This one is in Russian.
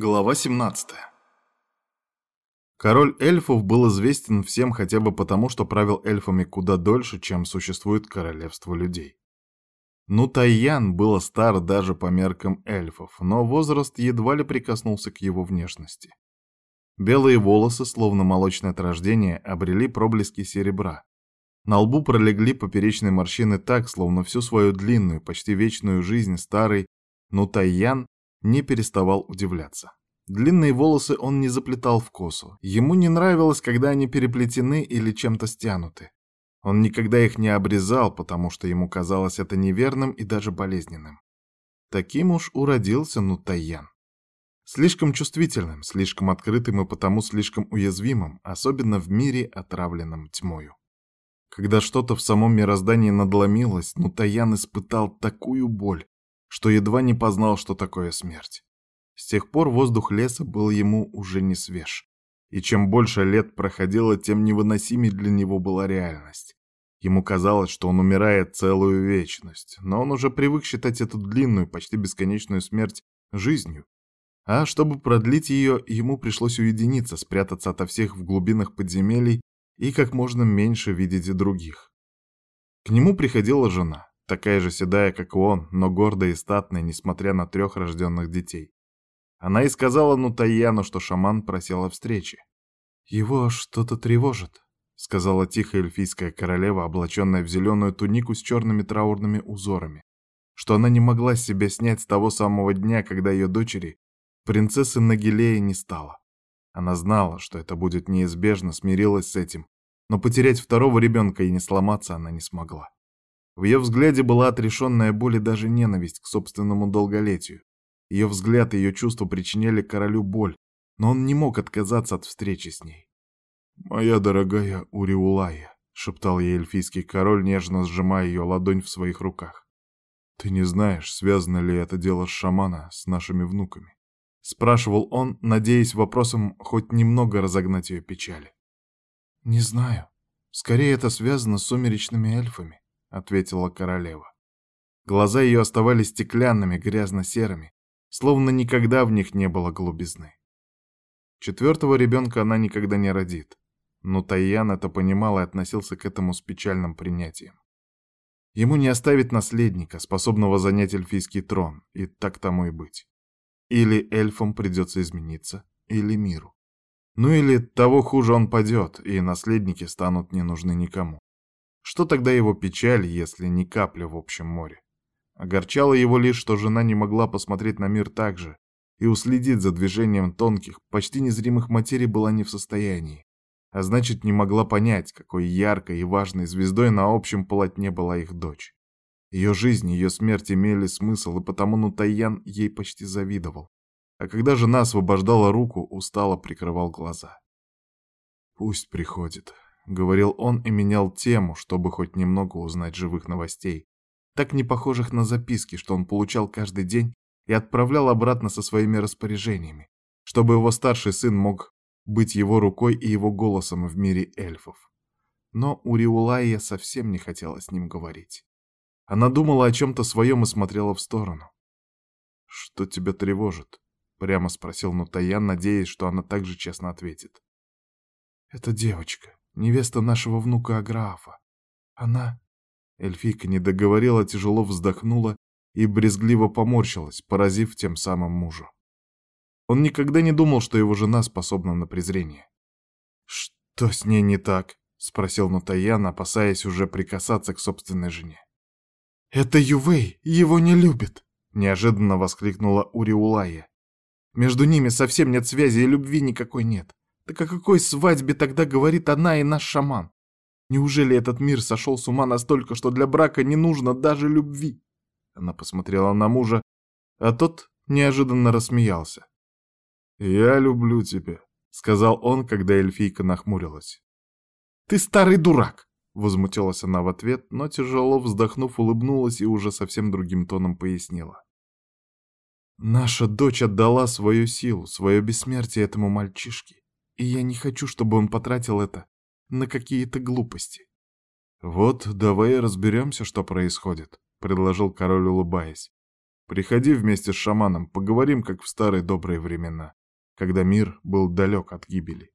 Глава 17 Король эльфов был известен всем хотя бы потому, что правил эльфами куда дольше, чем существует королевство людей. Ну, Тайян был стар даже по меркам эльфов, но возраст едва ли прикоснулся к его внешности. Белые волосы, словно молочное от рождения, обрели проблески серебра. На лбу пролегли поперечные морщины так, словно всю свою длинную, почти вечную жизнь старый Нутайян не переставал удивляться. Длинные волосы он не заплетал в косу. Ему не нравилось, когда они переплетены или чем-то стянуты. Он никогда их не обрезал, потому что ему казалось это неверным и даже болезненным. Таким уж уродился Нутайян. Слишком чувствительным, слишком открытым и потому слишком уязвимым, особенно в мире, отравленном тьмою. Когда что-то в самом мироздании надломилось, Нутаян испытал такую боль, что едва не познал, что такое смерть. С тех пор воздух леса был ему уже не свеж. И чем больше лет проходило, тем невыносимей для него была реальность. Ему казалось, что он умирает целую вечность, но он уже привык считать эту длинную, почти бесконечную смерть жизнью. А чтобы продлить ее, ему пришлось уединиться, спрятаться ото всех в глубинах подземелий и как можно меньше видеть других. К нему приходила жена. Такая же седая, как и он, но гордая и статная, несмотря на трех рожденных детей. Она и сказала Нутаяну, что шаман просил о встрече. «Его что-то тревожит», — сказала тихо эльфийская королева, облаченная в зеленую тунику с черными траурными узорами, что она не могла себя снять с того самого дня, когда ее дочери, принцессы Нагилея, не стало. Она знала, что это будет неизбежно, смирилась с этим, но потерять второго ребенка и не сломаться она не смогла. В ее взгляде была отрешенная боль и даже ненависть к собственному долголетию. Ее взгляд и ее чувства причиняли королю боль, но он не мог отказаться от встречи с ней. «Моя дорогая Уриулая», — шептал ей эльфийский король, нежно сжимая ее ладонь в своих руках. «Ты не знаешь, связано ли это дело с шамана с нашими внуками?» — спрашивал он, надеясь вопросом хоть немного разогнать ее печали. «Не знаю. Скорее это связано с сумеречными эльфами», — ответила королева. Глаза ее оставались стеклянными, грязно-серыми, словно никогда в них не было голубизны. Четвертого ребенка она никогда не родит, но Тайян это понимал и относился к этому с печальным принятием. Ему не оставить наследника, способного занять эльфийский трон, и так тому и быть. Или эльфам придется измениться, или миру. Ну или того хуже он падет, и наследники станут не нужны никому. Что тогда его печаль, если не капля в общем море? Огорчало его лишь, что жена не могла посмотреть на мир так же, и уследить за движением тонких, почти незримых материй была не в состоянии. А значит, не могла понять, какой яркой и важной звездой на общем полотне была их дочь. Ее жизнь, ее смерть имели смысл, и потому Нутаян ей почти завидовал. А когда жена освобождала руку, устало прикрывал глаза. «Пусть приходит», — говорил он и менял тему, чтобы хоть немного узнать живых новостей, так не похожих на записки, что он получал каждый день и отправлял обратно со своими распоряжениями, чтобы его старший сын мог быть его рукой и его голосом в мире эльфов. Но Уриулайя совсем не хотела с ним говорить. Она думала о чем-то своем и смотрела в сторону. «Что тебя тревожит?» — прямо спросил Нутаян, надеясь, что она также честно ответит. «Это девочка невеста нашего внука Аграафа. Она...» Эльфийка не договорила, тяжело вздохнула и брезгливо поморщилась, поразив тем самым мужу. Он никогда не думал, что его жена способна на презрение. «Что с ней не так?» — спросил Нутаян, опасаясь уже прикасаться к собственной жене. «Это Ювей, его не любит!» — неожиданно воскликнула Уриулая. «Между ними совсем нет связи и любви никакой нет. Так о какой свадьбе тогда говорит она и наш шаман? Неужели этот мир сошел с ума настолько, что для брака не нужно даже любви? Она посмотрела на мужа, а тот неожиданно рассмеялся. «Я люблю тебя», — сказал он, когда эльфийка нахмурилась. «Ты старый дурак!» — возмутилась она в ответ, но тяжело вздохнув, улыбнулась и уже совсем другим тоном пояснила. «Наша дочь отдала свою силу, свое бессмертие этому мальчишке и я не хочу, чтобы он потратил это на какие-то глупости. «Вот давай разберемся, что происходит», — предложил король, улыбаясь. Приходи вместе с шаманом, поговорим, как в старые добрые времена, когда мир был далек от гибели.